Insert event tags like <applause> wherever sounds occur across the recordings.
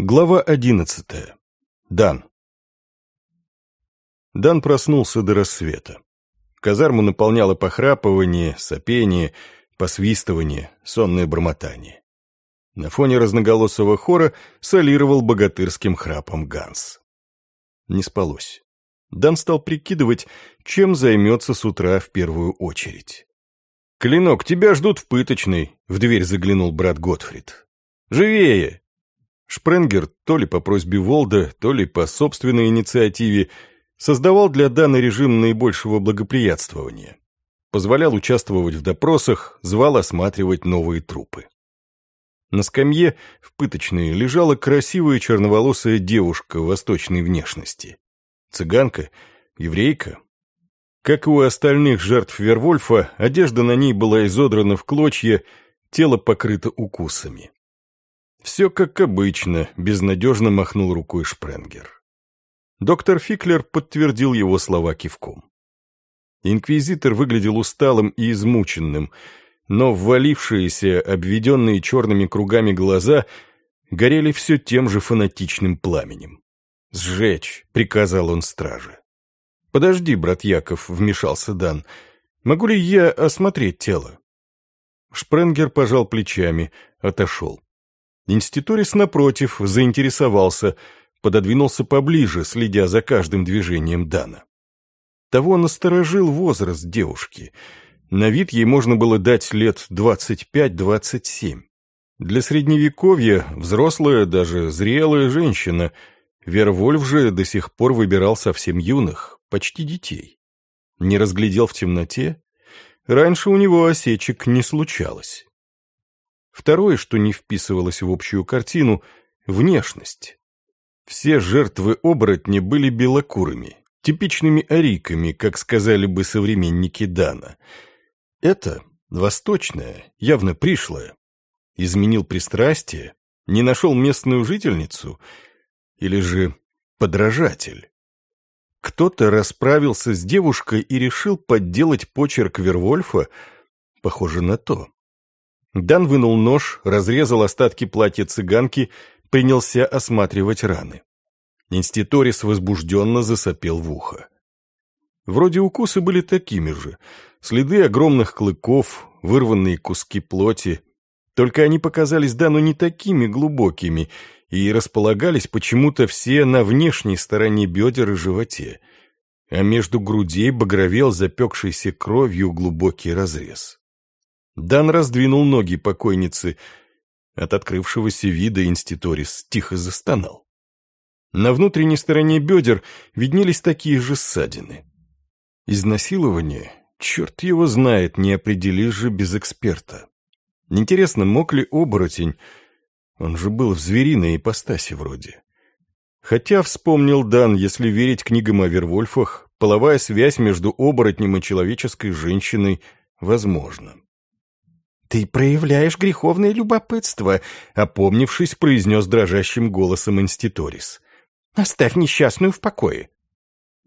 Глава одиннадцатая. Дан. Дан проснулся до рассвета. Казарму наполняло похрапывание, сопение, посвистывание, сонное бормотание. На фоне разноголосого хора солировал богатырским храпом Ганс. Не спалось. Дан стал прикидывать, чем займется с утра в первую очередь. «Клинок, тебя ждут в пыточной», — в дверь заглянул брат Готфрид. «Живее!» Шпренгер, то ли по просьбе Волда, то ли по собственной инициативе, создавал для Дана режим наибольшего благоприятствования. Позволял участвовать в допросах, звал осматривать новые трупы. На скамье в пыточной лежала красивая черноволосая девушка восточной внешности. Цыганка, еврейка. Как и у остальных жертв Вервольфа, одежда на ней была изодрана в клочья, тело покрыто укусами. «Все как обычно», — безнадежно махнул рукой Шпренгер. Доктор Фиклер подтвердил его слова кивком. Инквизитор выглядел усталым и измученным, но ввалившиеся, обведенные черными кругами глаза горели все тем же фанатичным пламенем. «Сжечь!» — приказал он страже. «Подожди, брат Яков», — вмешался Дан. «Могу ли я осмотреть тело?» Шпренгер пожал плечами, отошел. Инститорис, напротив, заинтересовался, пододвинулся поближе, следя за каждым движением Дана. Того насторожил возраст девушки. На вид ей можно было дать лет двадцать пять-двадцать семь. Для средневековья взрослая, даже зрелая женщина. Вервольф же до сих пор выбирал совсем юных, почти детей. Не разглядел в темноте? Раньше у него осечек не случалось. Второе, что не вписывалось в общую картину – внешность. Все жертвы оборотни были белокурыми, типичными ариками, как сказали бы современники Дана. Это восточное, явно пришлое. Изменил пристрастие, не нашел местную жительницу или же подражатель. Кто-то расправился с девушкой и решил подделать почерк Вервольфа, похоже на то. Дан вынул нож, разрезал остатки платья цыганки, принялся осматривать раны. Инститорис возбужденно засопел в ухо. Вроде укусы были такими же. Следы огромных клыков, вырванные куски плоти. Только они показались Дану не такими глубокими и располагались почему-то все на внешней стороне бедер и животе. А между грудей багровел запекшийся кровью глубокий разрез. Дан раздвинул ноги покойницы. От открывшегося вида инститорис тихо застонал. На внутренней стороне бедер виднелись такие же ссадины. Изнасилование? Черт его знает, не определишь же без эксперта. Интересно, мог ли оборотень... Он же был в звериной ипостаси вроде. Хотя, вспомнил Дан, если верить книгам о Вервольфах, половая связь между оборотнем и человеческой женщиной возможна. «Ты проявляешь греховное любопытство», — опомнившись, произнес дрожащим голосом инститорис. «Оставь несчастную в покое».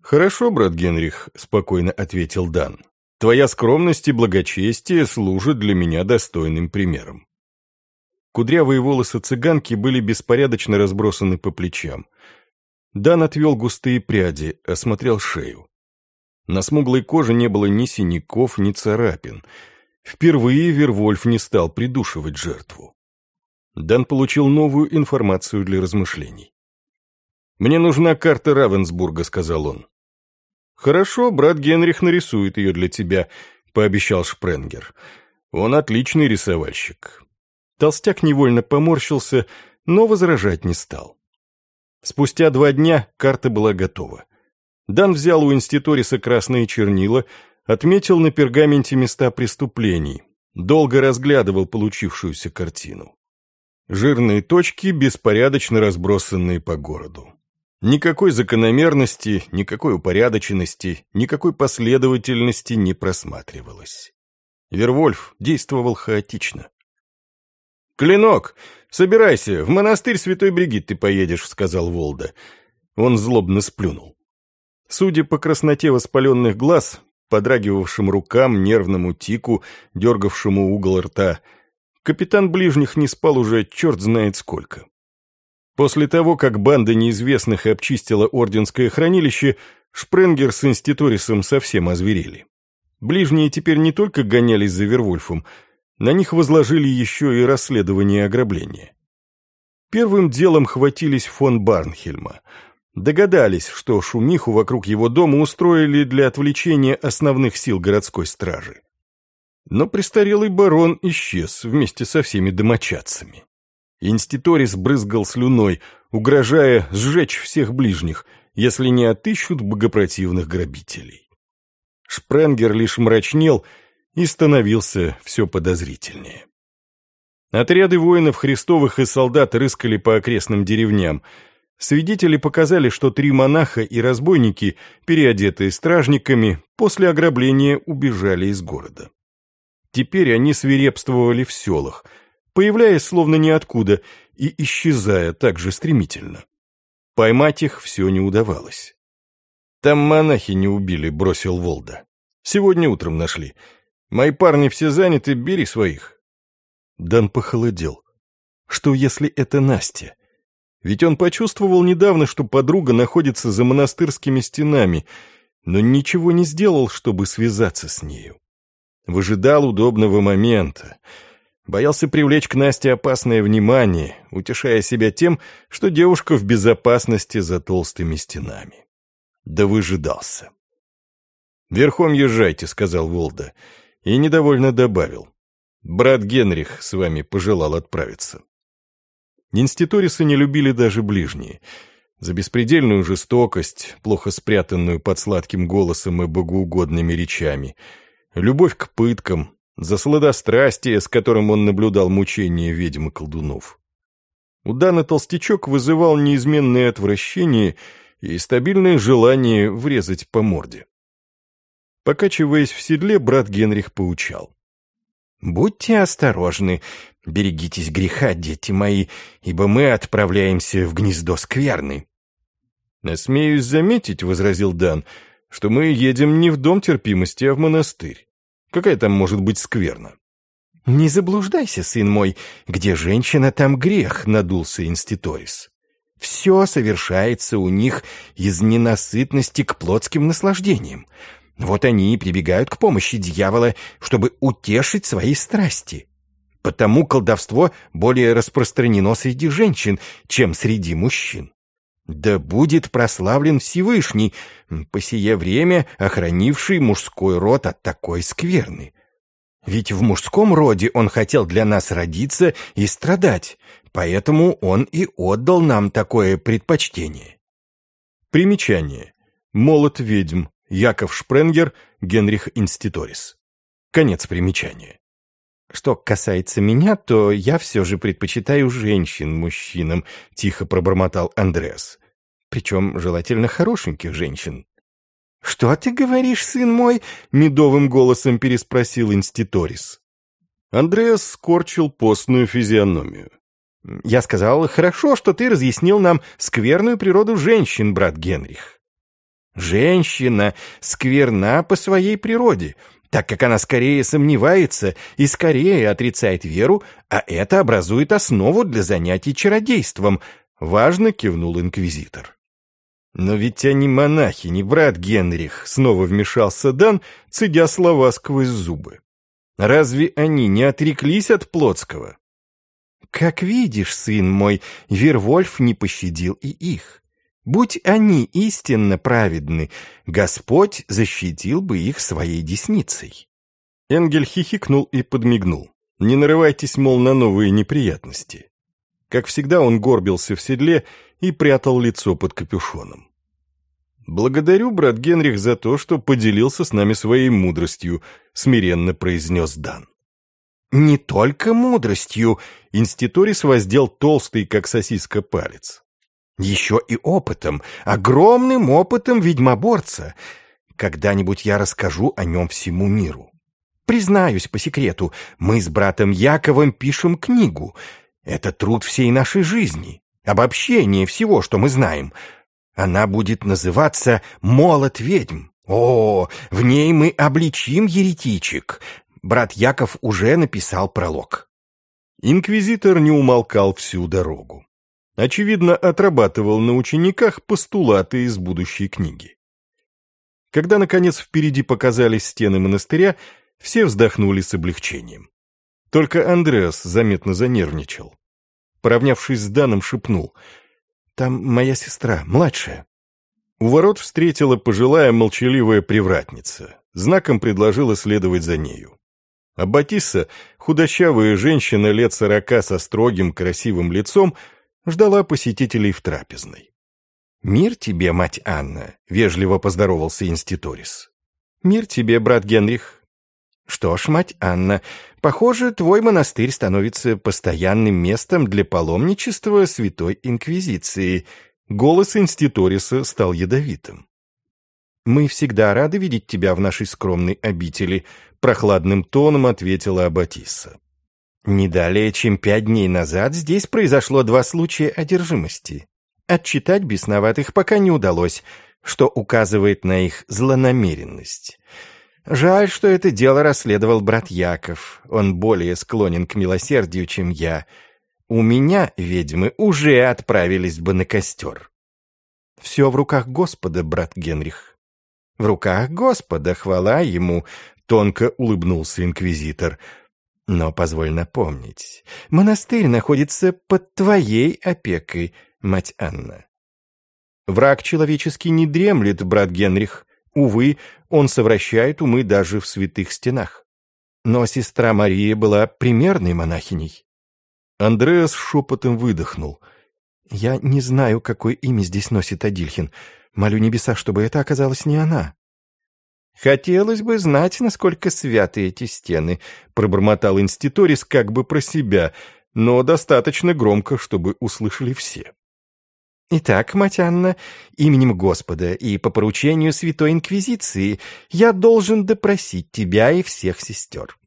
«Хорошо, брат Генрих», — спокойно ответил Дан. «Твоя скромность и благочестие служат для меня достойным примером». Кудрявые волосы цыганки были беспорядочно разбросаны по плечам. Дан отвел густые пряди, осмотрел шею. На смуглой коже не было ни синяков, ни царапин — Впервые Вервольф не стал придушивать жертву. Дан получил новую информацию для размышлений. «Мне нужна карта Равенсбурга», — сказал он. «Хорошо, брат Генрих нарисует ее для тебя», — пообещал Шпренгер. «Он отличный рисовальщик». Толстяк невольно поморщился, но возражать не стал. Спустя два дня карта была готова. Дан взял у инститориса красные чернила — Отметил на пергаменте места преступлений. Долго разглядывал получившуюся картину. Жирные точки, беспорядочно разбросанные по городу. Никакой закономерности, никакой упорядоченности, никакой последовательности не просматривалось. Вервольф действовал хаотично. «Клинок, собирайся, в монастырь Святой Бригитты поедешь», — сказал Волда. Он злобно сплюнул. Судя по красноте воспаленных глаз, подрагивавшим рукам, нервному тику, дергавшему угол рта. Капитан ближних не спал уже черт знает сколько. После того, как банда неизвестных обчистила Орденское хранилище, Шпренгер с Инститорисом совсем озверели. Ближние теперь не только гонялись за Вервольфом, на них возложили еще и расследование ограбления. Первым делом хватились фон Барнхельма. Догадались, что шумиху вокруг его дома устроили для отвлечения основных сил городской стражи. Но престарелый барон исчез вместе со всеми домочадцами. Инститорис брызгал слюной, угрожая сжечь всех ближних, если не отыщут богопротивных грабителей. Шпренгер лишь мрачнел и становился все подозрительнее. Отряды воинов Христовых и солдат рыскали по окрестным деревням. Свидетели показали, что три монаха и разбойники, переодетые стражниками, после ограбления убежали из города. Теперь они свирепствовали в селах – появляясь словно ниоткуда и исчезая так же стремительно. Поймать их все не удавалось. «Там монахи не убили», — бросил Волда. «Сегодня утром нашли. Мои парни все заняты, бери своих». Дан похолодел. Что если это Настя? Ведь он почувствовал недавно, что подруга находится за монастырскими стенами, но ничего не сделал, чтобы связаться с нею. Выжидал удобного момента — Боялся привлечь к Насте опасное внимание, утешая себя тем, что девушка в безопасности за толстыми стенами. Да выжидался. «Верхом езжайте», — сказал Волда, и недовольно добавил. «Брат Генрих с вами пожелал отправиться». Инститорисы не любили даже ближние. За беспредельную жестокость, плохо спрятанную под сладким голосом и богоугодными речами, любовь к пыткам, за сладострастие, с которым он наблюдал мучения ведьм и колдунов. У Дана толстячок вызывал неизменное отвращение и стабильное желание врезать по морде. Покачиваясь в седле, брат Генрих поучал. «Будьте осторожны, берегитесь греха, дети мои, ибо мы отправляемся в гнездо скверны». «Насмеюсь заметить», — возразил Дан, — «что мы едем не в дом терпимости, а в монастырь. Какая там может быть скверна? «Не заблуждайся, сын мой, где женщина, там грех», — надулся Инститорис. «Все совершается у них из ненасытности к плотским наслаждениям. Вот они и прибегают к помощи дьявола, чтобы утешить свои страсти. Потому колдовство более распространено среди женщин, чем среди мужчин. Да будет прославлен Всевышний, по сие время охранивший мужской род от такой скверны. Ведь в мужском роде он хотел для нас родиться и страдать, поэтому он и отдал нам такое предпочтение. Примечание. Молот ведьм. Яков Шпренгер, Генрих Инститорис. Конец примечания. Что касается меня, то я все же предпочитаю женщин мужчинам, тихо пробормотал Андреас. Причем желательно хорошеньких женщин. «Что ты говоришь, сын мой?» — медовым голосом переспросил Инститорис. Андреас скорчил постную физиономию. «Я сказал, хорошо, что ты разъяснил нам скверную природу женщин, брат Генрих. Женщина скверна по своей природе, так как она скорее сомневается и скорее отрицает веру, а это образует основу для занятий чародейством», — важно кивнул инквизитор. «Но ведь они монахи, не брат Генрих», — снова вмешался Дан, цедя слова сквозь зубы. «Разве они не отреклись от Плотского?» «Как видишь, сын мой, Вервольф не пощадил и их. Будь они истинно праведны, Господь защитил бы их своей десницей». Энгель хихикнул и подмигнул. «Не нарывайтесь, мол, на новые неприятности». Как всегда, он горбился в седле и прятал лицо под капюшоном. «Благодарю, брат Генрих, за то, что поделился с нами своей мудростью», — смиренно произнес Дан. «Не только мудростью», — Инститорис воздел толстый, как сосиска, палец. «Еще и опытом, огромным опытом ведьмоборца. Когда-нибудь я расскажу о нем всему миру. Признаюсь по секрету, мы с братом Яковом пишем книгу. Это труд всей нашей жизни, обобщение всего, что мы знаем. Она будет называться «Молот ведьм». О, в ней мы обличим еретичек. Брат Яков уже написал пролог. Инквизитор не умолкал всю дорогу. Очевидно, отрабатывал на учениках постулаты из будущей книги. Когда, наконец, впереди показались стены монастыря, все вздохнули с облегчением. Только Андреас заметно занервничал. Поравнявшись с Даном, шепнул. «Там моя сестра, младшая». У ворот встретила пожилая молчаливая привратница. Знаком предложила следовать за нею. А Батисса, худощавая женщина лет сорока со строгим красивым лицом, ждала посетителей в трапезной. «Мир тебе, мать Анна!» — вежливо поздоровался инститорис. «Мир тебе, брат Генрих!» «Что ж, мать Анна, похоже, твой монастырь становится постоянным местом для паломничества Святой Инквизиции», Голос инститориса стал ядовитым. «Мы всегда рады видеть тебя в нашей скромной обители», — прохладным тоном ответила Аббатисса. «Не далее, чем пять дней назад здесь произошло два случая одержимости. Отчитать бесноватых пока не удалось, что указывает на их злонамеренность. Жаль, что это дело расследовал брат Яков. Он более склонен к милосердию, чем я. У меня ведьмы уже отправились бы на костер. Все в руках Господа, брат Генрих. В руках Господа, хвала ему, тонко улыбнулся инквизитор. Но позволь напомнить, монастырь находится под твоей опекой, мать Анна. Враг человеческий не дремлет, брат Генрих. Увы, он совращает умы даже в святых стенах. Но сестра Мария была примерной монахиней. Андреас шепотом выдохнул. «Я не знаю, какое имя здесь носит Адильхин. Молю небеса, чтобы это оказалась не она». «Хотелось бы знать, насколько святы эти стены», — пробормотал инститорис как бы про себя, но достаточно громко, чтобы услышали все. «Итак, мать Анна, именем Господа и по поручению Святой Инквизиции я должен допросить тебя и всех сестер.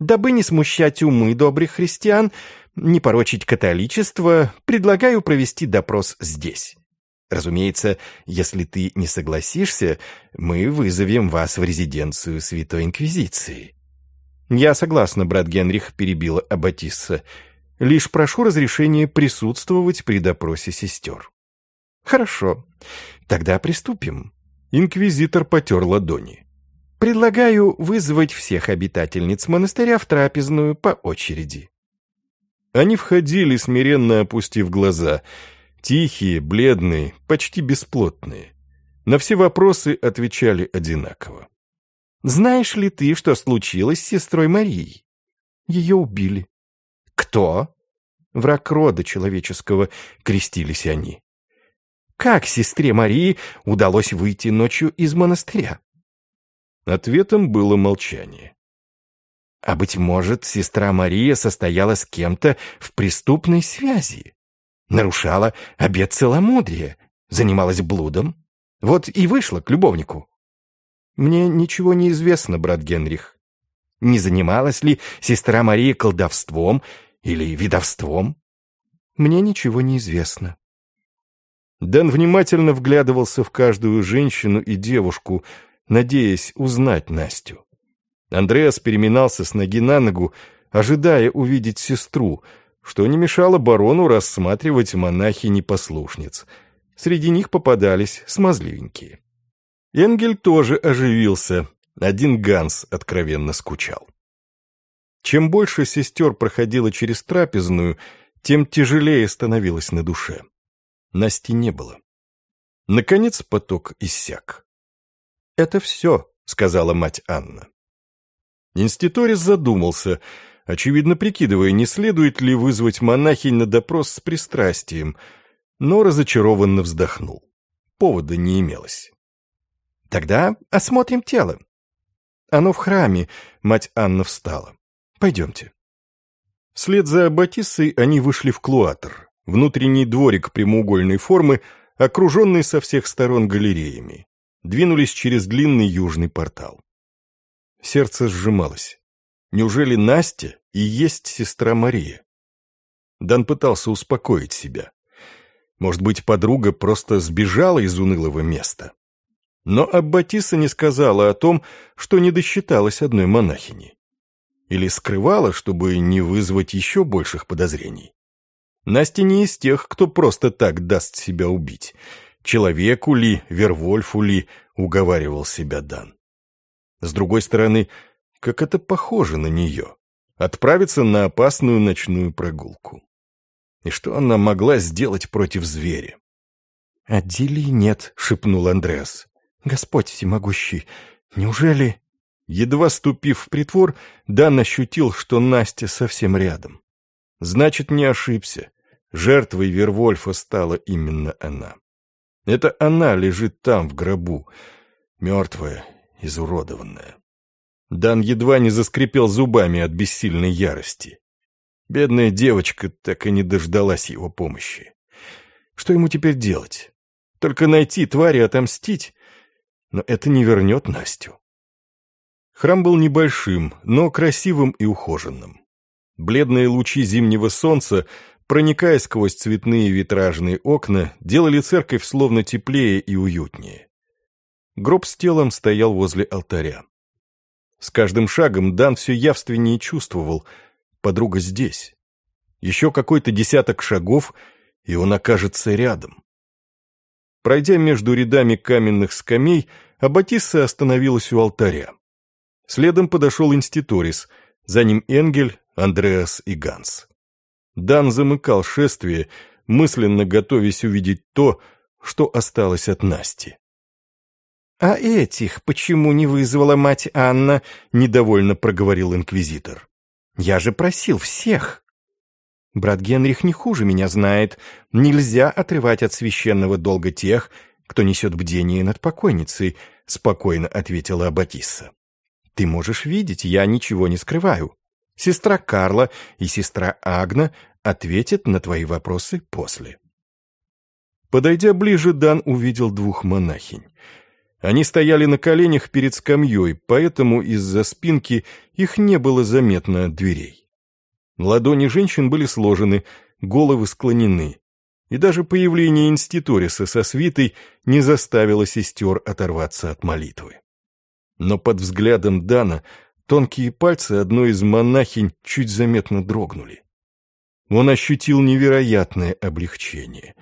Дабы не смущать умы добрых христиан, не порочить католичество, предлагаю провести допрос здесь. Разумеется, если ты не согласишься, мы вызовем вас в резиденцию Святой Инквизиции». «Я согласна, брат Генрих», — перебила Аббатисса. «Лишь прошу разрешения присутствовать при допросе сестер». «Хорошо. Тогда приступим». Инквизитор потер ладони. «Предлагаю вызвать всех обитательниц монастыря в трапезную по очереди». Они входили, смиренно опустив глаза. Тихие, бледные, почти бесплотные. На все вопросы отвечали одинаково. «Знаешь ли ты, что случилось с сестрой Марией?» «Ее убили». «Кто?» «Враг рода человеческого», — крестились они. «Как сестре Марии удалось выйти ночью из монастыря?» Ответом было молчание. А, быть может, сестра Мария состояла с кем-то в преступной связи, нарушала обет целомудрия, занималась блудом, вот и вышла к любовнику. Мне ничего не известно, брат Генрих. Не занималась ли сестра Мария колдовством или видовством? Мне ничего не известно. Дэн внимательно вглядывался в каждую женщину и девушку, надеясь узнать Настю. Андреас переминался с ноги на ногу, ожидая увидеть сестру, что не мешало барону рассматривать монахи-непослушниц. Среди них попадались смазливенькие. Энгель тоже оживился, один Ганс откровенно скучал. Чем больше сестер проходило через трапезную, тем тяжелее становилось на душе. Насти не было. Наконец поток иссяк. «Это все», — сказала мать Анна. Инститорис задумался, очевидно прикидывая, не следует ли вызвать монахинь на допрос с пристрастием, но разочарованно вздохнул. Повода не имелось. «Тогда осмотрим тело». «Оно в храме», — мать Анна встала. «Пойдемте». Вслед за Батиссой они вышли в клуатр, внутренний дворик прямоугольной формы, окруженный со всех сторон галереями. Двинулись через длинный южный портал. Сердце сжималось. Неужели Настя и есть сестра Мария? Дан пытался успокоить себя. Может быть, подруга просто сбежала из унылого места? Но Аббатиса не сказала о том, что не досчиталась одной монахини. Или скрывала, чтобы не вызвать еще больших подозрений. Настя не из тех, кто просто так даст себя убить. Человеку ли, Вервольфу ли, уговаривал себя Дан. С другой стороны, как это похоже на нее. Отправиться на опасную ночную прогулку. И что она могла сделать против зверя? «Адилии нет», — шепнул Андреас. «Господь всемогущий, неужели...» Едва ступив в притвор, Дан ощутил, что Настя совсем рядом. Значит, не ошибся. Жертвой Вервольфа стала именно она. Это она лежит там, в гробу, мертвая, изуродованная. Дан едва не заскрипел зубами от бессильной ярости. Бедная девочка так и не дождалась его помощи. Что ему теперь делать? Только найти твари и отомстить? Но это не вернет Настю. Храм был небольшим, но красивым и ухоженным. Бледные лучи зимнего солнца, проникая сквозь цветные витражные окна, делали церковь словно теплее и уютнее. Гроб с телом стоял возле алтаря. С каждым шагом Дан все явственнее чувствовал, подруга здесь. Еще какой-то десяток шагов, и он окажется рядом. Пройдя между рядами каменных скамей, Аббатисса остановилась у алтаря. Следом подошел инститорис, за ним Энгель, Андреас и Ганс. Дан замыкал шествие, мысленно готовясь увидеть то, что осталось от Насти. «А этих почему не вызвала мать Анна?» — недовольно проговорил инквизитор. «Я же просил всех!» «Брат Генрих не хуже меня знает. Нельзя отрывать от священного долга тех, кто несет бдение над покойницей», — спокойно ответила Аббатисса. «Ты можешь видеть, я ничего не скрываю. Сестра Карла и сестра Агна ответят на твои вопросы после». Подойдя ближе, Дан увидел двух монахинь. Они стояли на коленях перед скамьей, поэтому из-за спинки их не было заметно от дверей. Ладони женщин были сложены, головы склонены, и даже появление инститориса со свитой не заставило сестер оторваться от молитвы. Но под взглядом Дана тонкие пальцы одной из монахинь чуть заметно дрогнули. Он ощутил невероятное облегчение.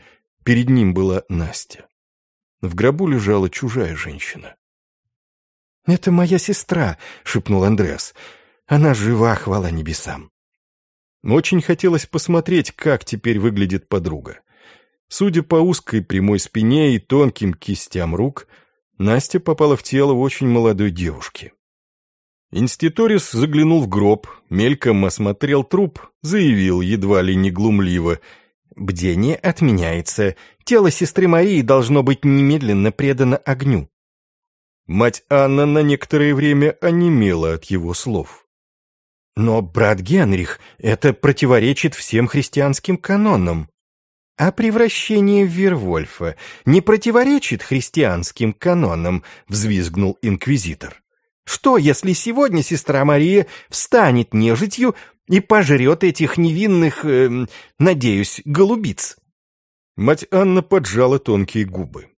Перед ним была Настя. В гробу лежала чужая женщина. «Это моя сестра», — шепнул Андреас. «Она жива, хвала небесам». Очень хотелось посмотреть, как теперь выглядит подруга. Судя по узкой прямой спине и тонким кистям рук, Настя попала в тело очень молодой девушки. Инститорис заглянул в гроб, мельком осмотрел труп, заявил едва ли не глумливо — Бдение отменяется. Тело сестры Марии должно быть немедленно предано огню. Мать Анна на некоторое время онемела от его слов. Но, брат Генрих, это противоречит всем христианским канонам. А превращение в Вервольфа не противоречит христианским канонам, взвизгнул инквизитор. Что, если сегодня сестра Мария встанет нежитью и пожрет этих невинных, э, надеюсь, голубиц. Мать Анна поджала тонкие губы.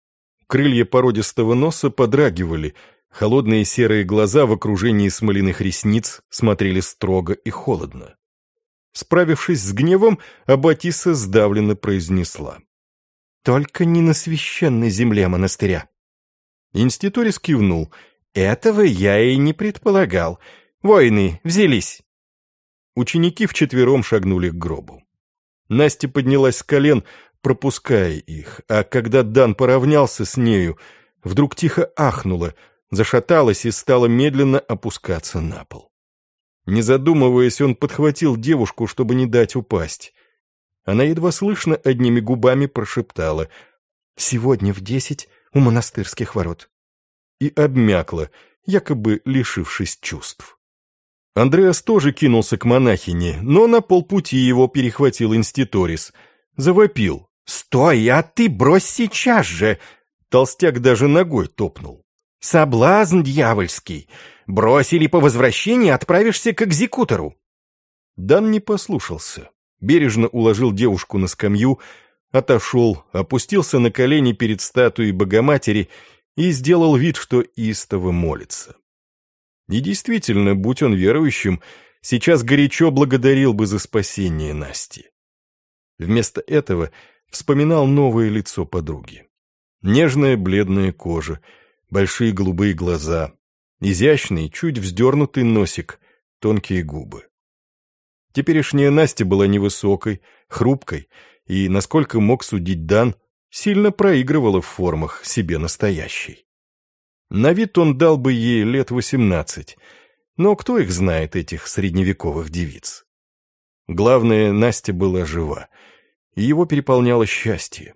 Крылья породистого носа подрагивали, холодные серые глаза в окружении смоляных ресниц смотрели строго и холодно. Справившись с гневом, Аббатиса сдавленно произнесла. «Только не на священной земле монастыря». Инститорис кивнул. «Этого я и не предполагал. Воины взялись». Ученики вчетвером шагнули к гробу. Настя поднялась с колен, пропуская их, а когда Дан поравнялся с нею, вдруг тихо ахнула, зашаталась и стала медленно опускаться на пол. Не задумываясь, он подхватил девушку, чтобы не дать упасть. Она едва слышно одними губами прошептала «Сегодня в десять у монастырских ворот» и обмякла, якобы лишившись чувств. Андреас тоже кинулся к монахине, но на полпути его перехватил инститорис. Завопил. «Стой, а ты брось сейчас же!» Толстяк даже ногой топнул. «Соблазн дьявольский! Бросили по возвращении, отправишься к экзекутору!» Дан не послушался. Бережно уложил девушку на скамью, отошел, опустился на колени перед статуей Богоматери и сделал вид, что истово молится. И действительно, будь он верующим, сейчас горячо благодарил бы за спасение Насти. Вместо этого вспоминал новое лицо подруги. Нежная бледная кожа, большие голубые глаза, изящный, чуть вздернутый носик, тонкие губы. Теперешняя Настя была невысокой, хрупкой и, насколько мог судить Дан, сильно проигрывала в формах себе настоящей. На вид он дал бы ей лет восемнадцать, но кто их знает, этих средневековых девиц? Главное, Настя была жива, и его переполняло счастье.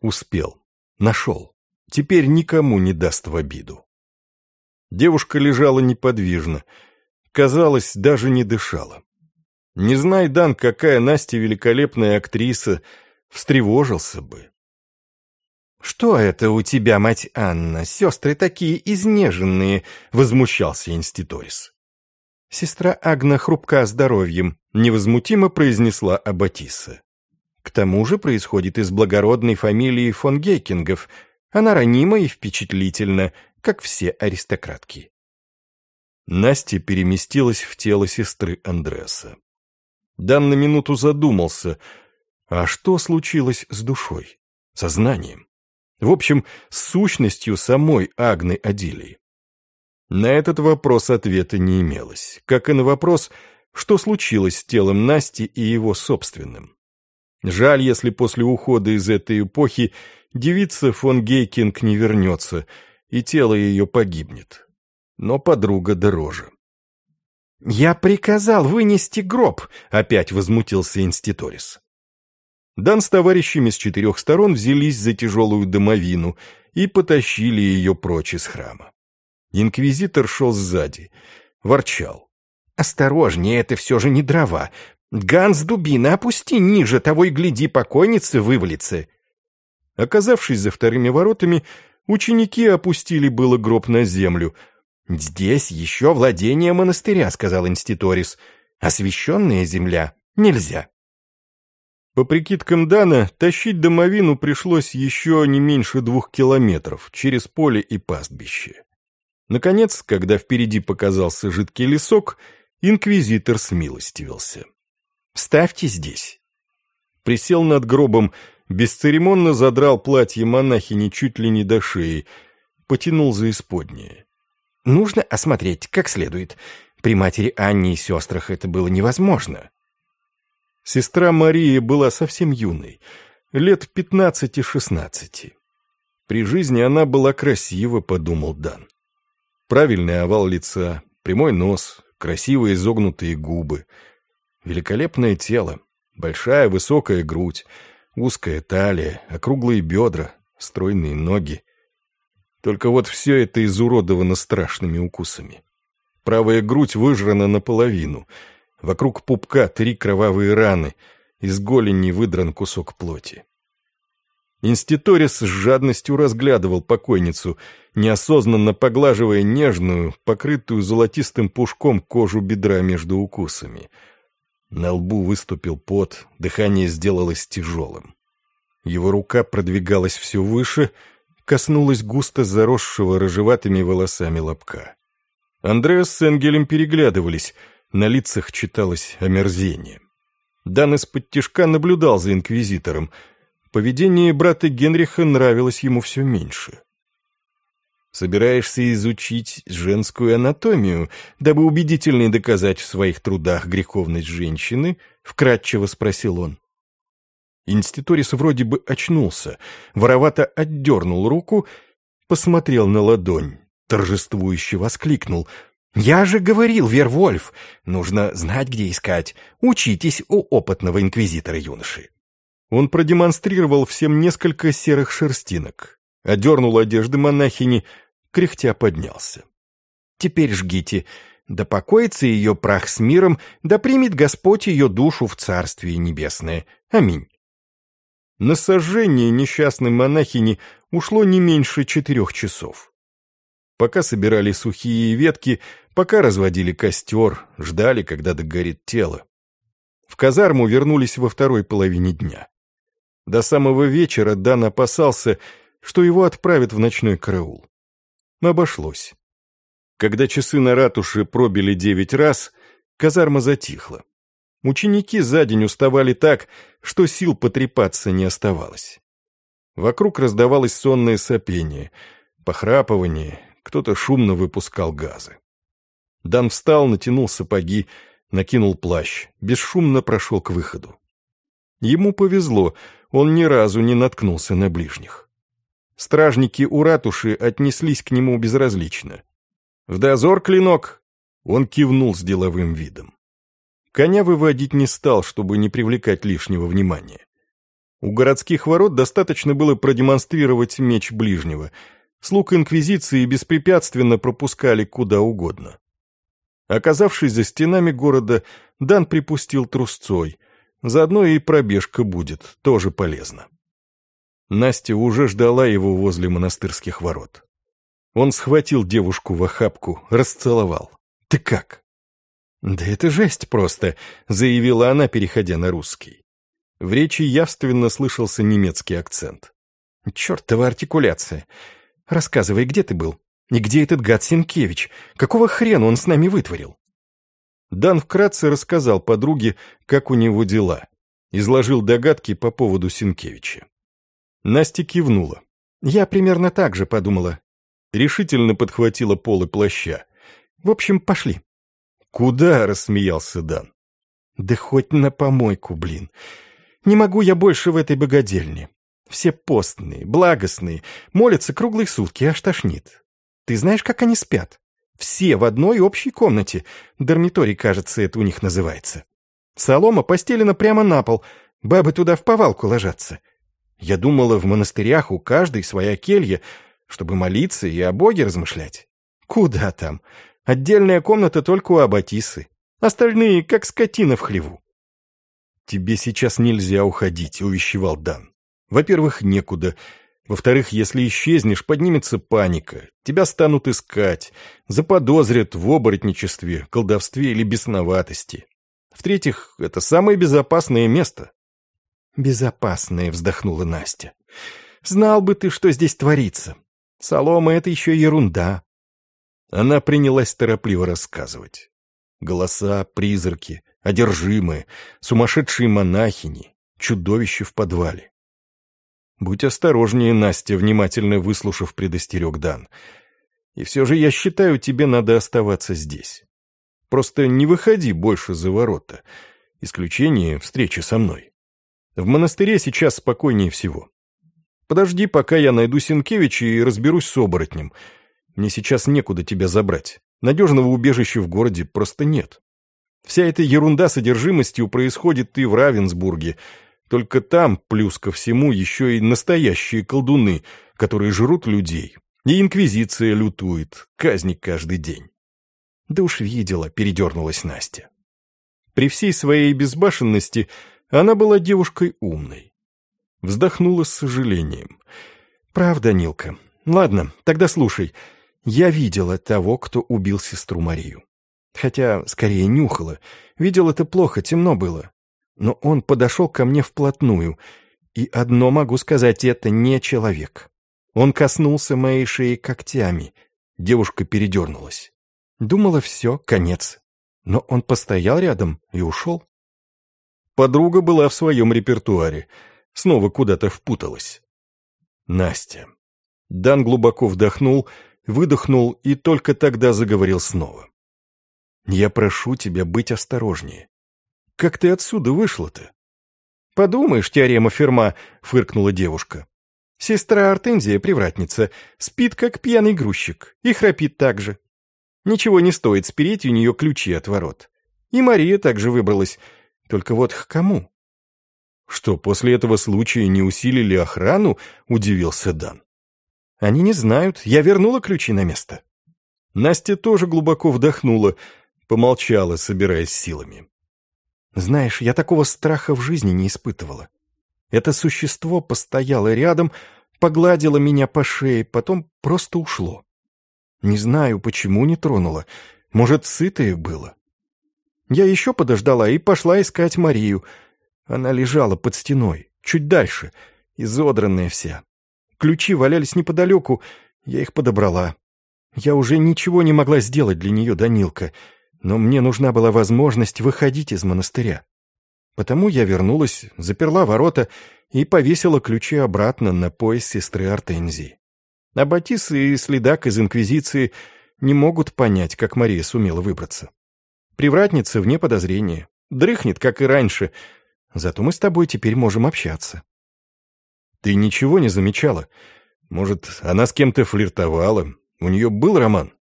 Успел, нашел, теперь никому не даст в обиду. Девушка лежала неподвижно, казалось, даже не дышала. Не знай, Дан, какая Настя великолепная актриса, встревожился бы. «Что это у тебя, мать Анна? Сестры такие изнеженные!» — возмущался инститорис. Сестра Агна хрупка здоровьем, невозмутимо произнесла Аббатиса. К тому же происходит из благородной фамилии фон Гейкингов. Она ранима и впечатлительна, как все аристократки. Настя переместилась в тело сестры Андреса. Дан на минуту задумался, а что случилось с душой, сознанием? В общем, сущностью самой Агны Адилии. На этот вопрос ответа не имелось, как и на вопрос, что случилось с телом Насти и его собственным. Жаль, если после ухода из этой эпохи девица фон Гейкинг не вернется, и тело ее погибнет. Но подруга дороже. «Я приказал вынести гроб», — опять возмутился инститорис. Дан с товарищами с четырех сторон взялись за тяжелую домовину и потащили ее прочь из храма. Инквизитор шел сзади, ворчал. «Осторожнее, это все же не дрова. Ганс Дубина, опусти ниже, того и гляди, покойница вывалится». Оказавшись за вторыми воротами, ученики опустили было гроб на землю — «Здесь еще владение монастыря», — сказал инститорис. «Освященная земля нельзя». По прикидкам Дана, тащить домовину пришлось еще не меньше двух километров через поле и пастбище. Наконец, когда впереди показался жидкий лесок, инквизитор смилостивился. «Ставьте здесь». Присел над гробом, бесцеремонно задрал платье монахини чуть ли не до шеи, потянул за исподнее. Нужно осмотреть как следует. При матери Анне и сестрах это было невозможно. Сестра Мария была совсем юной, лет пятнадцати-шестнадцати. При жизни она была красива, подумал Дан. Правильный овал лица, прямой нос, красивые изогнутые губы, великолепное тело, большая высокая грудь, узкая талия, округлые бедра, стройные ноги. Только вот все это изуродовано страшными укусами. Правая грудь выжрана наполовину. Вокруг пупка три кровавые раны. Из голени выдран кусок плоти. Инститорис с жадностью разглядывал покойницу, неосознанно поглаживая нежную, покрытую золотистым пушком кожу бедра между укусами. На лбу выступил пот, дыхание сделалось тяжелым. Его рука продвигалась все выше — коснулась густо заросшего рыжеватыми волосами лобка. Андреас с Энгелем переглядывались, на лицах читалось омерзение. Дан из-под тишка наблюдал за инквизитором. Поведение брата Генриха нравилось ему все меньше. «Собираешься изучить женскую анатомию, дабы убедительнее доказать в своих трудах греховность женщины?» — вкратчиво спросил он. Инститорис вроде бы очнулся, воровато отдернул руку, посмотрел на ладонь, торжествующе воскликнул. «Я же говорил, Вервольф, нужно знать, где искать. Учитесь у опытного инквизитора юноши». Он продемонстрировал всем несколько серых шерстинок, одернул одежды монахини, кряхтя поднялся. «Теперь жгите, да покоится ее прах с миром, да примет Господь ее душу в Царствие Небесное. Аминь». На сожжение несчастной монахини ушло не меньше четырех часов. Пока собирали сухие ветки, пока разводили костер, ждали, когда догорит тело. В казарму вернулись во второй половине дня. До самого вечера Дан опасался, что его отправят в ночной караул. Обошлось. Когда часы на ратуше пробили девять раз, казарма затихла. Ученики за день уставали так, что сил потрепаться не оставалось. Вокруг раздавалось сонное сопение, похрапывание, кто-то шумно выпускал газы. Дан встал, натянул сапоги, накинул плащ, бесшумно прошел к выходу. Ему повезло, он ни разу не наткнулся на ближних. Стражники у ратуши отнеслись к нему безразлично. «В дозор, клинок!» Он кивнул с деловым видом. Коня выводить не стал, чтобы не привлекать лишнего внимания. У городских ворот достаточно было продемонстрировать меч ближнего. Слуг Инквизиции беспрепятственно пропускали куда угодно. Оказавшись за стенами города, Дан припустил трусцой. Заодно и пробежка будет, тоже полезно. Настя уже ждала его возле монастырских ворот. Он схватил девушку в охапку, расцеловал. «Ты как?» «Да это жесть просто», — заявила она, переходя на русский. В речи явственно слышался немецкий акцент. «Чертова артикуляция. Рассказывай, где ты был? И где этот гад Сенкевич? Какого хрена он с нами вытворил?» Дан вкратце рассказал подруге, как у него дела. Изложил догадки по поводу Сенкевича. Настя кивнула. «Я примерно так же подумала». Решительно подхватила полы плаща. «В общем, пошли». «Куда?» — рассмеялся Дан. «Да хоть на помойку, блин. Не могу я больше в этой богадельне. Все постные, благостные, молятся круглые сутки, аж тошнит. Ты знаешь, как они спят? Все в одной общей комнате. Дармиторий, кажется, это у них называется. Солома постелена прямо на пол, бабы туда в повалку ложатся. Я думала, в монастырях у каждой своя келья, чтобы молиться и о Боге размышлять. Куда там? Отдельная комната только у Аббатисы. Остальные, как скотина в хлеву. «Тебе сейчас нельзя уходить», — увещевал Дан. «Во-первых, некуда. Во-вторых, если исчезнешь, поднимется паника. Тебя станут искать. Заподозрят в оборотничестве, колдовстве или бесноватости. В-третьих, это самое безопасное место». «Безопасное», — вздохнула Настя. «Знал бы ты, что здесь творится. Солома — это еще ерунда. Она принялась торопливо рассказывать. Голоса, призраки, одержимые, сумасшедшие монахини, чудовище в подвале. «Будь осторожнее, Настя», — внимательно выслушав, предостерег Дан. «И все же я считаю, тебе надо оставаться здесь. Просто не выходи больше за ворота. Исключение — встречи со мной. В монастыре сейчас спокойнее всего. Подожди, пока я найду Сенкевича и разберусь с оборотнем». Мне сейчас некуда тебя забрать. Надежного убежища в городе просто нет. Вся эта ерунда содержимостью происходит и в Равенсбурге. Только там, плюс ко всему, еще и настоящие колдуны, которые жрут людей. И инквизиция лютует, казни каждый день. Да уж видела, передернулась Настя. При всей своей безбашенности она была девушкой умной. Вздохнула с сожалением. «Правда, Нилка. Ладно, тогда слушай. Я видела того, кто убил сестру Марию. Хотя, скорее, нюхала. Видел это плохо, темно было. Но он подошел ко мне вплотную. И одно могу сказать, это не человек. Он коснулся моей шеи когтями. Девушка передернулась. Думала, все, конец. Но он постоял рядом и ушел. Подруга была в своем репертуаре. Снова куда-то впуталась. Настя. Дан глубоко вдохнул, выдохнул и только тогда заговорил снова. «Я прошу тебя быть осторожнее. Как ты отсюда вышла-то?» «Подумаешь, теорема Ферма», — фыркнула девушка. «Сестра Артензия, привратница, спит, как пьяный грузчик, и храпит так же. Ничего не стоит спереть у нее ключи от ворот. И Мария также выбралась. Только вот к кому?» «Что, после этого случая не усилили охрану?» — удивился Дан. Они не знают. Я вернула ключи на место. Настя тоже глубоко вдохнула, помолчала, собираясь силами. Знаешь, я такого страха в жизни не испытывала. Это существо постояло рядом, погладило меня по шее, потом просто ушло. Не знаю, почему не тронуло. Может, сытое было. Я еще подождала и пошла искать Марию. Она лежала под стеной, чуть дальше, изодранная вся. Ключи валялись неподалеку, я их подобрала. Я уже ничего не могла сделать для нее, Данилка, но мне нужна была возможность выходить из монастыря. Потому я вернулась, заперла ворота и повесила ключи обратно на пояс сестры Артензии. А и следак из Инквизиции не могут понять, как Мария сумела выбраться. Привратница вне подозрения, дрыхнет, как и раньше, зато мы с тобой теперь можем общаться. Ты ничего не замечала? Может, она с кем-то флиртовала? У нее был роман?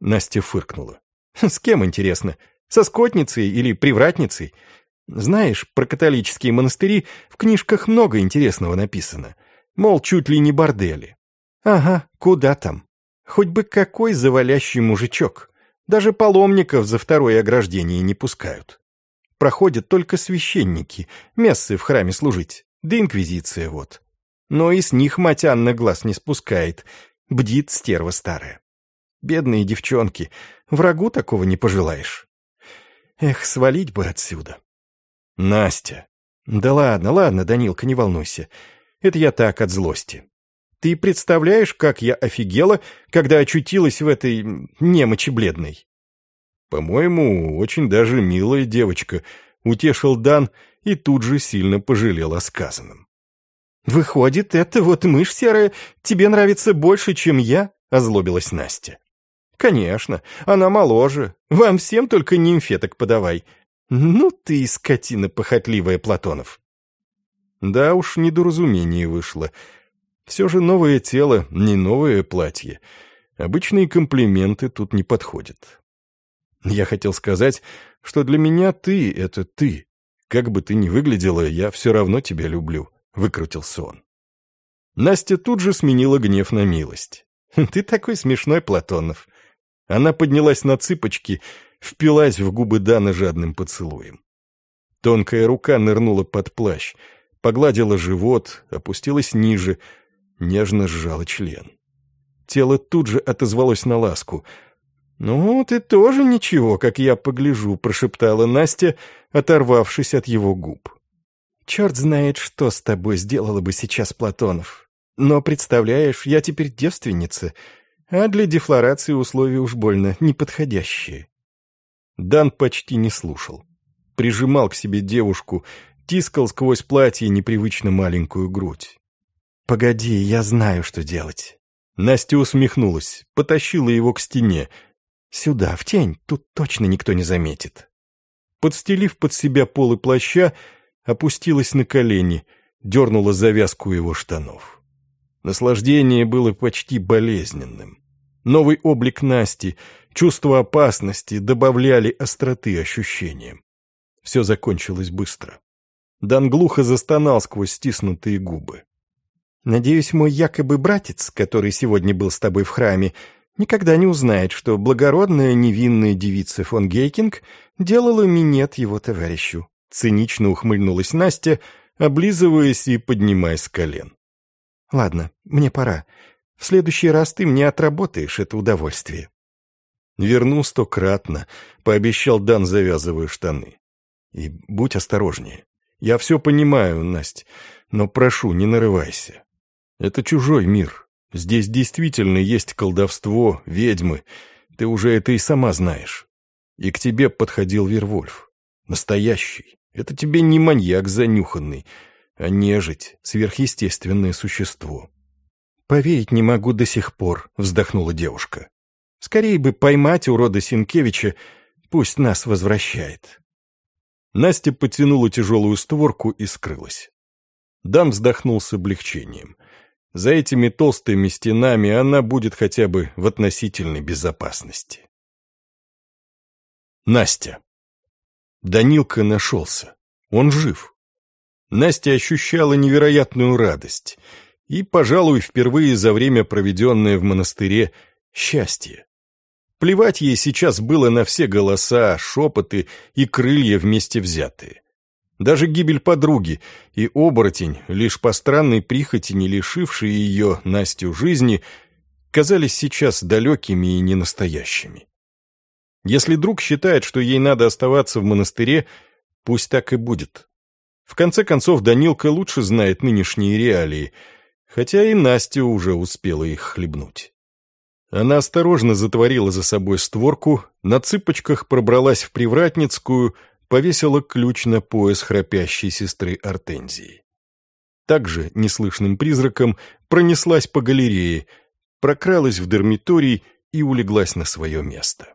Настя фыркнула. <laughs> С кем, интересно? Со скотницей или привратницей? Знаешь, про католические монастыри в книжках много интересного написано. Мол, чуть ли не бордели. Ага, куда там? Хоть бы какой завалящий мужичок. Даже паломников за второе ограждение не пускают. Проходят только священники, мессы в храме служить, да инквизиция вот. Но и с них мать Анна глаз не спускает, бдит стерва старая. Бедные девчонки, врагу такого не пожелаешь. Эх, свалить бы отсюда. Настя. Да ладно, ладно, Данилка, не волнуйся. Это я так от злости. Ты представляешь, как я офигела, когда очутилась в этой немочи бледной? По-моему, очень даже милая девочка, утешил Дан и тут же сильно пожалел о сказанном. Выходит, это вот мышь серая тебе нравится больше, чем я? Озлобилась Настя. Конечно, она моложе. Вам всем только нимфеток подавай. «Ну ты скотина похотливая, Платонов!» Да уж, недоразумение вышло. Все же новое тело, не новое платье. Обычные комплименты тут не подходят. Я хотел сказать, что для меня ты — это ты. Как бы ты ни выглядела, я все равно тебя люблю, — выкрутился он. Настя тут же сменила гнев на милость. <laughs> «Ты такой смешной, Платонов!» Она поднялась на цыпочки впилась в губы Дана жадным поцелуем. Тонкая рука нырнула под плащ, погладила живот, опустилась ниже, нежно сжала член. Тело тут же отозвалось на ласку. «Ну, ты тоже ничего, как я погляжу», — прошептала Настя, оторвавшись от его губ. «Черт знает, что с тобой сделала бы сейчас Платонов. Но, представляешь, я теперь девственница, а для дефлорации условия уж больно неподходящие». Дан почти не слушал. Прижимал к себе девушку, тискал сквозь платье непривычно маленькую грудь. «Погоди, я знаю, что делать». Настя усмехнулась, потащила его к стене. «Сюда, в тень, тут точно никто не заметит». Подстелив под себя полы плаща, опустилась на колени, дернула завязку его штанов. Наслаждение было почти болезненным. Новый облик Насти — Чувство опасности добавляли остроты ощущениям. Все закончилось быстро. Дан глухо застонал сквозь стиснутые губы. «Надеюсь, мой якобы братец, который сегодня был с тобой в храме, никогда не узнает, что благородная невинная девица фон Гейкинг делала минет его товарищу». Цинично ухмыльнулась Настя, облизываясь и поднимаясь с колен. «Ладно, мне пора. В следующий раз ты мне отработаешь это удовольствие». «Верну стократно», — пообещал Дан, завязывая штаны. «И будь осторожнее. Я все понимаю, Насть, но прошу, не нарывайся. Это чужой мир. Здесь действительно есть колдовство, ведьмы. Ты уже это и сама знаешь. И к тебе подходил Вервольф. Настоящий. Это тебе не маньяк занюханный, а нежить, сверхъестественное существо». «Поверить не могу до сих пор», — вздохнула девушка. Скорее бы поймать урода Синкевича, пусть нас возвращает. Настя потянула тяжелую створку и скрылась. Дан вздохнул с облегчением. За этими толстыми стенами она будет хотя бы в относительной безопасности. Настя. Данилка нашелся. Он жив. Настя ощущала невероятную радость и, пожалуй, впервые за время, проведенное в монастыре, счастье. Плевать ей сейчас было на все голоса, шепоты и крылья вместе взятые. Даже гибель подруги и оборотень, лишь по странной прихоти не лишившие ее, Настю, жизни, казались сейчас далекими и ненастоящими. Если друг считает, что ей надо оставаться в монастыре, пусть так и будет. В конце концов, Данилка лучше знает нынешние реалии, хотя и Настя уже успела их хлебнуть. Она осторожно затворила за собой створку, на цыпочках пробралась в Привратницкую, повесила ключ на пояс храпящей сестры Артензии. Также неслышным призраком пронеслась по галерее, прокралась в дармиторий и улеглась на свое место.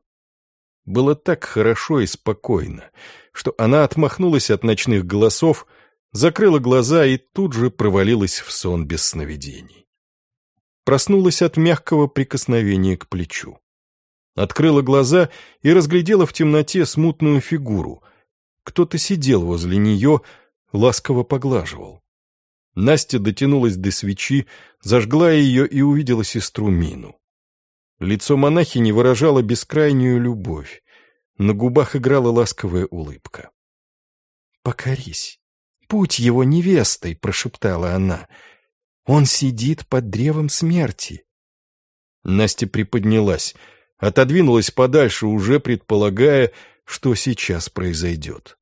Было так хорошо и спокойно, что она отмахнулась от ночных голосов, закрыла глаза и тут же провалилась в сон без сновидений. Проснулась от мягкого прикосновения к плечу. Открыла глаза и разглядела в темноте смутную фигуру. Кто-то сидел возле нее, ласково поглаживал. Настя дотянулась до свечи, зажгла ее и увидела сестру Мину. Лицо монахини выражало бескрайнюю любовь. На губах играла ласковая улыбка. «Покорись. Путь его невестой», — прошептала она. «Он сидит под древом смерти». Настя приподнялась, отодвинулась подальше, уже предполагая, что сейчас произойдет.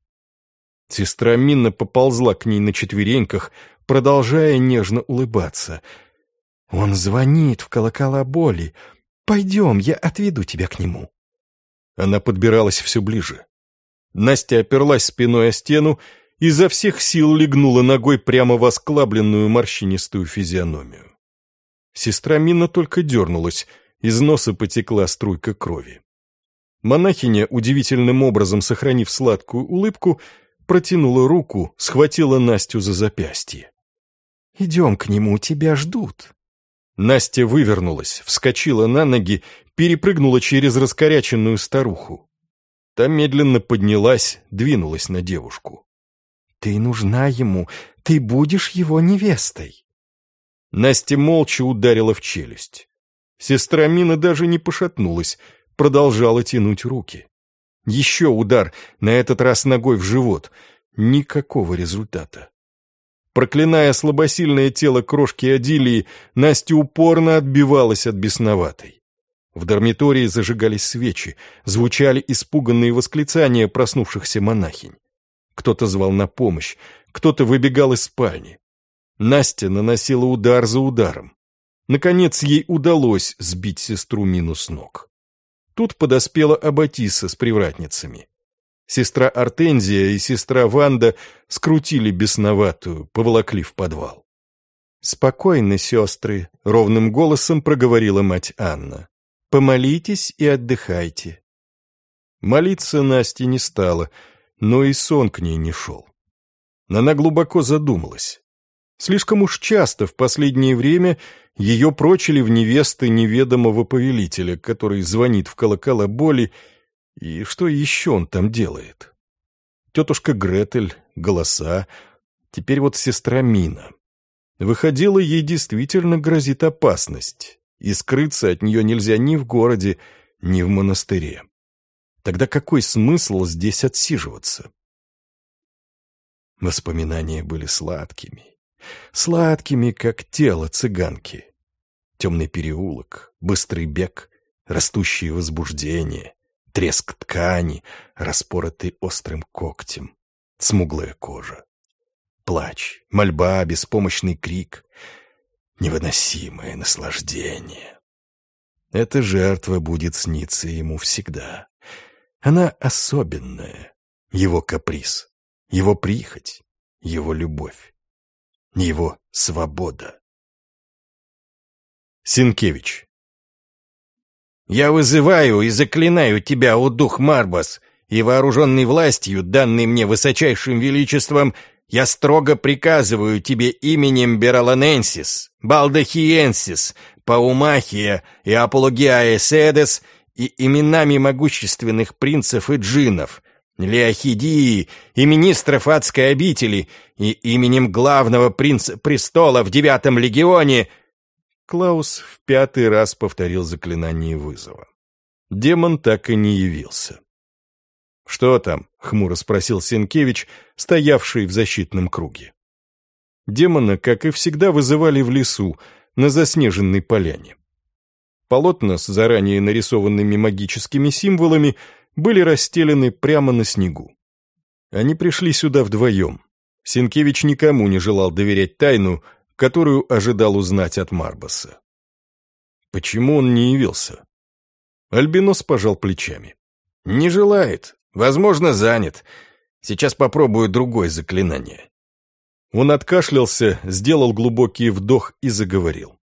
Сестра Минна поползла к ней на четвереньках, продолжая нежно улыбаться. «Он звонит в колокола боли. Пойдем, я отведу тебя к нему». Она подбиралась все ближе. Настя оперлась спиной о стену изо всех сил легнула ногой прямо в осклабленную морщинистую физиономию. Сестра Мина только дернулась, из носа потекла струйка крови. Монахиня, удивительным образом сохранив сладкую улыбку, протянула руку, схватила Настю за запястье. «Идем к нему, тебя ждут». Настя вывернулась, вскочила на ноги, перепрыгнула через раскоряченную старуху. Та медленно поднялась, двинулась на девушку. «Ты нужна ему, ты будешь его невестой». Настя молча ударила в челюсть. Сестра Мина даже не пошатнулась, продолжала тянуть руки. Еще удар, на этот раз ногой в живот. Никакого результата. Проклиная слабосильное тело крошки Адилии, Настя упорно отбивалась от бесноватой. В дармитории зажигались свечи, звучали испуганные восклицания проснувшихся монахинь. Кто-то звал на помощь, кто-то выбегал из спальни. Настя наносила удар за ударом. Наконец ей удалось сбить сестру минус ног. Тут подоспела Аббатиса с привратницами. Сестра Артензия и сестра Ванда скрутили бесноватую, поволокли в подвал. «Спокойно, сестры», — ровным голосом проговорила мать Анна. «Помолитесь и отдыхайте». Молиться Насте не стала, но и сон к ней не шел. Она глубоко задумалась. Слишком уж часто в последнее время ее прочили в невесты неведомого повелителя, который звонит в колокола боли и что еще он там делает? Тетушка Гретель, голоса, теперь вот сестра Мина. Выходило, ей действительно грозит опасность, и скрыться от нее нельзя ни в городе, ни в монастыре. Тогда какой смысл здесь отсиживаться? Воспоминания были сладкими. Сладкими, как тело цыганки. Темный переулок, быстрый бег, растущее возбуждение, треск ткани, распоротый острым когтем, смуглая кожа. Плач, мольба, беспомощный крик, невыносимое наслаждение. Эта жертва будет сниться ему всегда. Она особенная, его каприз, его прихоть, его любовь, его свобода. Синкевич я вызываю и заклинаю тебя, о дух Марбас, и вооруженный властью, данной мне высочайшим величеством, я строго приказываю тебе именем Бераланенсис, Балдахиенсис, Паумахия и Апологиаe Седес и именами могущественных принцев и джинов, Леохидии и министров адской обители и именем главного принца престола в девятом легионе — Клаус в пятый раз повторил заклинание вызова. Демон так и не явился. «Что там?» — хмуро спросил Сенкевич, стоявший в защитном круге. Демона, как и всегда, вызывали в лесу, на заснеженной поляне. Полотна с заранее нарисованными магическими символами были расстелены прямо на снегу. Они пришли сюда вдвоем. Сенкевич никому не желал доверять тайну, которую ожидал узнать от Марбаса. Почему он не явился? Альбинос пожал плечами. «Не желает. Возможно, занят. Сейчас попробую другое заклинание». Он откашлялся, сделал глубокий вдох и заговорил.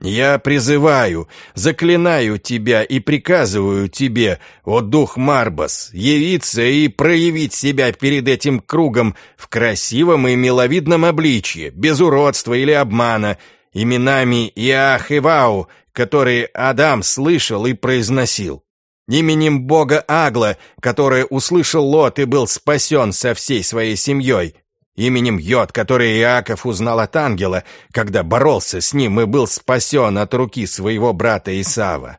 «Я призываю, заклинаю тебя и приказываю тебе, о дух Марбас, явиться и проявить себя перед этим кругом в красивом и миловидном обличье, без уродства или обмана, именами Иах и Вау, которые Адам слышал и произносил, именем бога Агла, которое услышал Лот и был спасен со всей своей семьей, именем Йод, который Иаков узнал от ангела, когда боролся с ним и был спасен от руки своего брата Исава.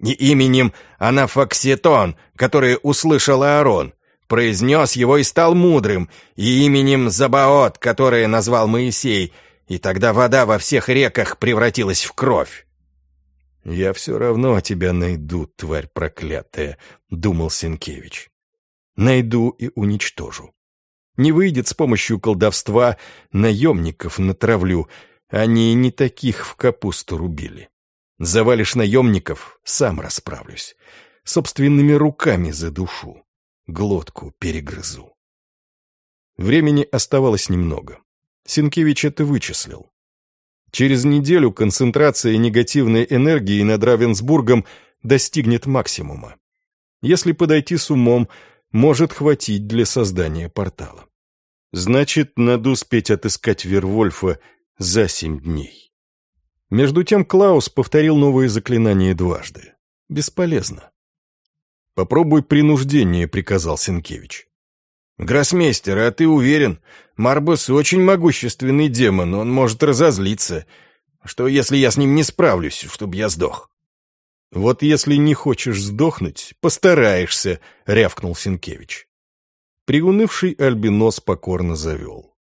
И именем Анафаксетон, который услышал Аарон, произнес его и стал мудрым, и именем Забаот, которое назвал Моисей, и тогда вода во всех реках превратилась в кровь. «Я все равно тебя найду, тварь проклятая», — думал Сенкевич. «Найду и уничтожу. Не выйдет с помощью колдовства, наемников натравлю. Они не таких в капусту рубили. Завалишь наемников, сам расправлюсь. Собственными руками за душу. Глотку перегрызу. Времени оставалось немного. Синкевич это вычислил. Через неделю концентрация негативной энергии над Равенсбургом достигнет максимума. Если подойти с умом, может хватить для создания портала. Значит, надо успеть отыскать Вервольфа за семь дней. Между тем Клаус повторил новые заклинания дважды. Бесполезно. «Попробуй принуждение», — приказал Сенкевич. «Гроссмейстер, а ты уверен? Марбус очень могущественный демон, он может разозлиться. Что, если я с ним не справлюсь, чтобы я сдох?» «Вот если не хочешь сдохнуть, постараешься», — рявкнул Сенкевич. Приунывший альбинос покорно завел.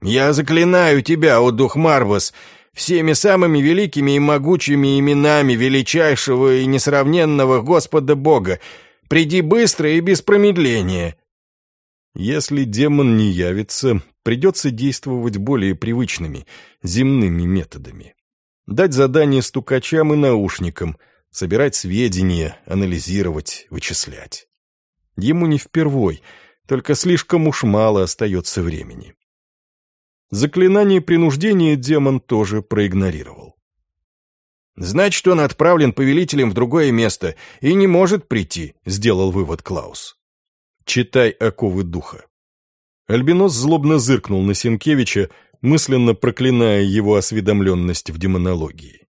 «Я заклинаю тебя, о дух Марбас, всеми самыми великими и могучими именами величайшего и несравненного Господа Бога, приди быстро и без промедления». Если демон не явится, придется действовать более привычными, земными методами. Дать задание стукачам и наушникам — собирать сведения, анализировать, вычислять. Ему не впервой, только слишком уж мало остается времени. Заклинание принуждения демон тоже проигнорировал. «Значит, он отправлен повелителем в другое место и не может прийти», — сделал вывод Клаус. «Читай оковы духа». Альбинос злобно зыркнул на Сенкевича, мысленно проклиная его осведомленность в демонологии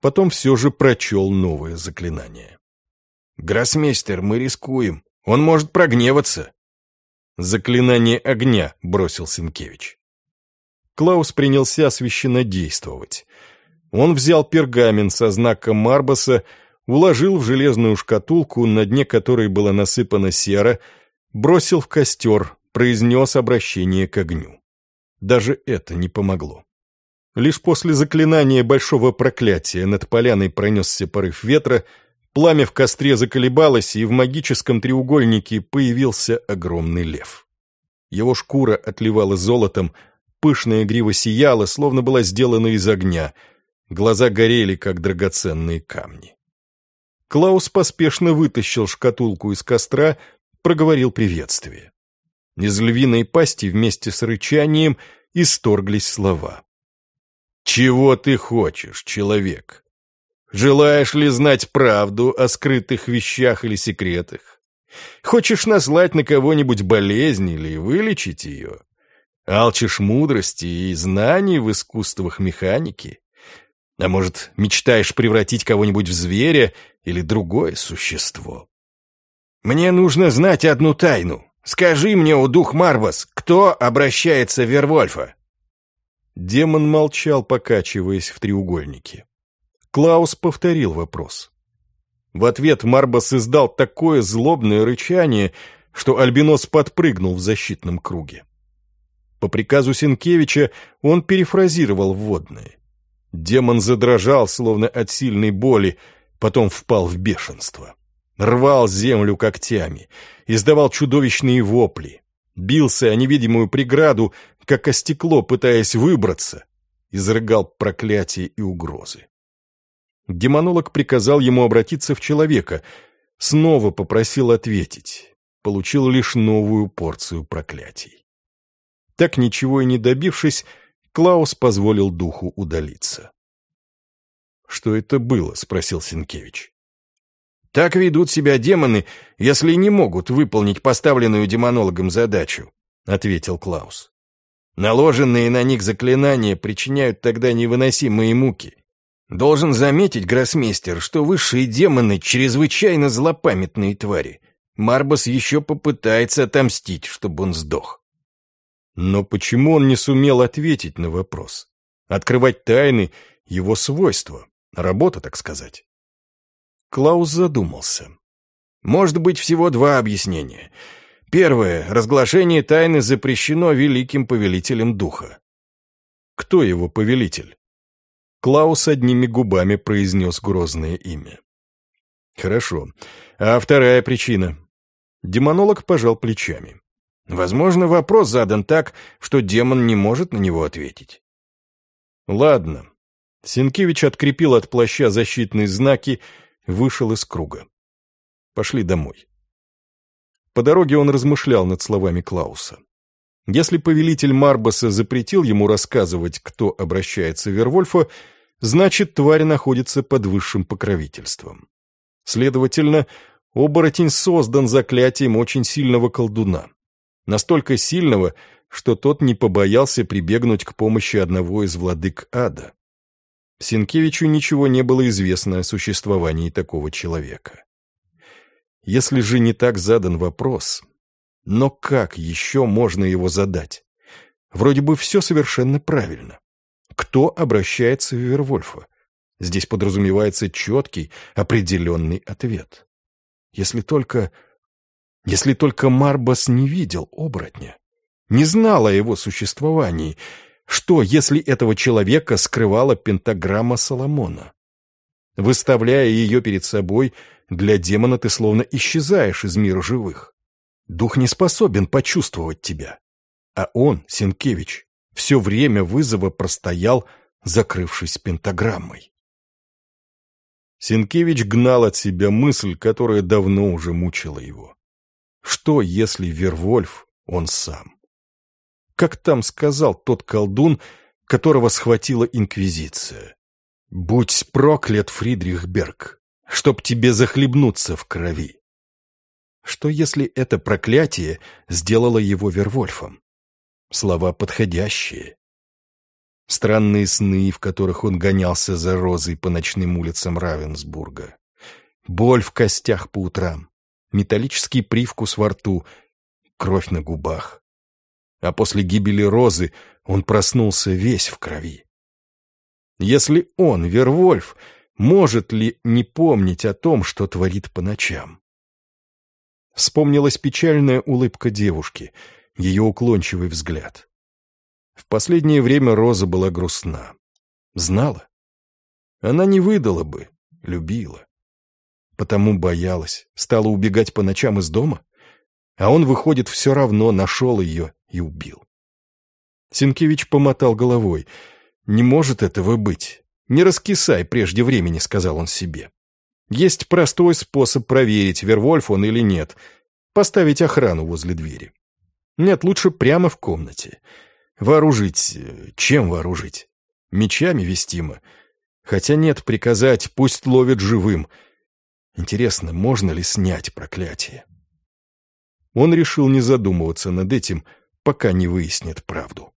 потом все же прочел новое заклинание. «Гроссмейстер, мы рискуем. Он может прогневаться». «Заклинание огня», — бросил Сенкевич. Клаус принялся священно действовать. Он взял пергамент со знаком Марбаса, уложил в железную шкатулку, на дне которой была насыпана сера, бросил в костер, произнес обращение к огню. Даже это не помогло. Лишь после заклинания большого проклятия над поляной пронесся порыв ветра, пламя в костре заколебалось, и в магическом треугольнике появился огромный лев. Его шкура отливала золотом, пышная грива сияла, словно была сделана из огня, глаза горели, как драгоценные камни. Клаус поспешно вытащил шкатулку из костра, проговорил приветствие. Из львиной пасти вместе с рычанием исторглись слова. Чего ты хочешь, человек? Желаешь ли знать правду о скрытых вещах или секретах? Хочешь наслать на кого-нибудь болезнь или вылечить ее? Алчишь мудрости и знаний в искусствах механики? А может, мечтаешь превратить кого-нибудь в зверя или другое существо? Мне нужно знать одну тайну. Скажи мне, о дух Марбас, кто обращается в Вервольфа? Демон молчал, покачиваясь в треугольнике. Клаус повторил вопрос. В ответ Марбас издал такое злобное рычание, что Альбинос подпрыгнул в защитном круге. По приказу Сенкевича он перефразировал вводные. Демон задрожал, словно от сильной боли, потом впал в бешенство. Рвал землю когтями, издавал чудовищные вопли, бился о невидимую преграду, как о стекло, пытаясь выбраться, изрыгал проклятия и угрозы. Демонолог приказал ему обратиться в человека, снова попросил ответить. получил лишь новую порцию проклятий. Так ничего и не добившись, Клаус позволил духу удалиться. «Что это было?» — спросил Сенкевич. «Так ведут себя демоны, если не могут выполнить поставленную демонологом задачу», — ответил Клаус. «Наложенные на них заклинания причиняют тогда невыносимые муки. Должен заметить, гроссмейстер, что высшие демоны чрезвычайно злопамятные твари. Марбас еще попытается отомстить, чтобы он сдох». Но почему он не сумел ответить на вопрос? Открывать тайны — его свойство, работа, так сказать. Клаус задумался. Может быть, всего два объяснения. Первое. Разглашение тайны запрещено великим повелителем духа. Кто его повелитель? Клаус одними губами произнес грозное имя. Хорошо. А вторая причина? Демонолог пожал плечами. Возможно, вопрос задан так, что демон не может на него ответить. Ладно. Сенкевич открепил от плаща защитные знаки, вышел из круга. Пошли домой. По дороге он размышлял над словами Клауса. Если повелитель Марбаса запретил ему рассказывать, кто обращается в Вервольфа, значит, тварь находится под высшим покровительством. Следовательно, оборотень создан заклятием очень сильного колдуна. Настолько сильного, что тот не побоялся прибегнуть к помощи одного из владык ада. Сенкевичу ничего не было известно о существовании такого человека. Если же не так задан вопрос, но как еще можно его задать? Вроде бы все совершенно правильно. Кто обращается в Вервольфа? Здесь подразумевается четкий, определенный ответ. Если только если только Марбас не видел оборотня, не знал о его существовании, что, если этого человека скрывала пентаграмма Соломона? Выставляя ее перед собой, для демона ты словно исчезаешь из мира живых. Дух не способен почувствовать тебя. А он, Сенкевич, все время вызова простоял, закрывшись пентаграммой. Сенкевич гнал от себя мысль, которая давно уже мучила его. Что, если Вервольф он сам? Как там сказал тот колдун, которого схватила Инквизиция? «Будь проклят, Фридрих Берг, чтоб тебе захлебнуться в крови». Что, если это проклятие сделало его Вервольфом? Слова подходящие. Странные сны, в которых он гонялся за розой по ночным улицам Равенсбурга. Боль в костях по утрам металлический привкус во рту, кровь на губах. А после гибели Розы он проснулся весь в крови. Если он, Вервольф, может ли не помнить о том, что творит по ночам? Вспомнилась печальная улыбка девушки, ее уклончивый взгляд. В последнее время Роза была грустна. Знала? Она не выдала бы, любила. Потому боялась, стала убегать по ночам из дома. А он, выходит, все равно нашел ее и убил. Сенкевич помотал головой. «Не может этого быть. Не раскисай прежде времени», — сказал он себе. «Есть простой способ проверить, Вервольф он или нет. Поставить охрану возле двери. Нет, лучше прямо в комнате. Вооружить... Чем вооружить? Мечами вестимо. Хотя нет, приказать, пусть ловит живым — Интересно, можно ли снять проклятие? Он решил не задумываться над этим, пока не выяснит правду.